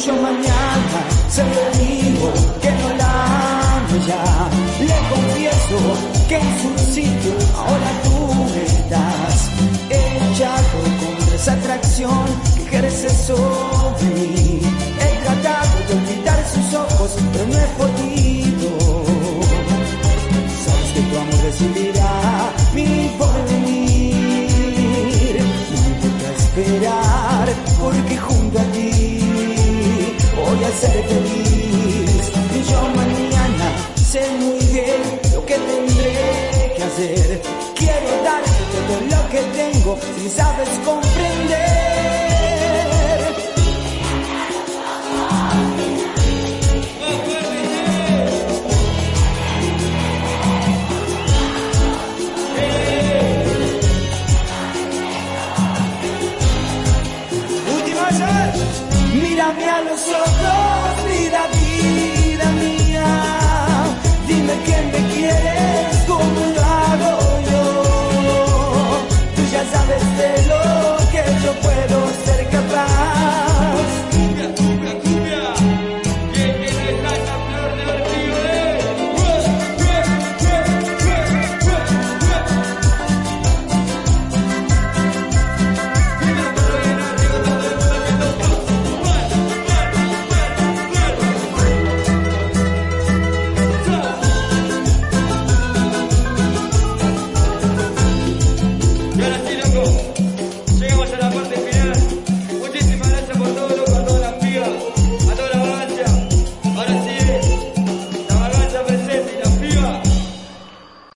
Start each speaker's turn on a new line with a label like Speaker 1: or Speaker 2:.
Speaker 1: se lo digo que no la amo ya. Le confieso que en su sitio ahora tú estás echado contra esa atracción que ejerce sobre mí. He tratado de olvidar sus ojos, pero no he podido. Sabes que tu amor recibirá mi porvenir. No importa esperar, porque Y yo mañana sé muy bien. Quiero todo lo que tengo si sabes comprender. Última vez. Mírame a los ojos,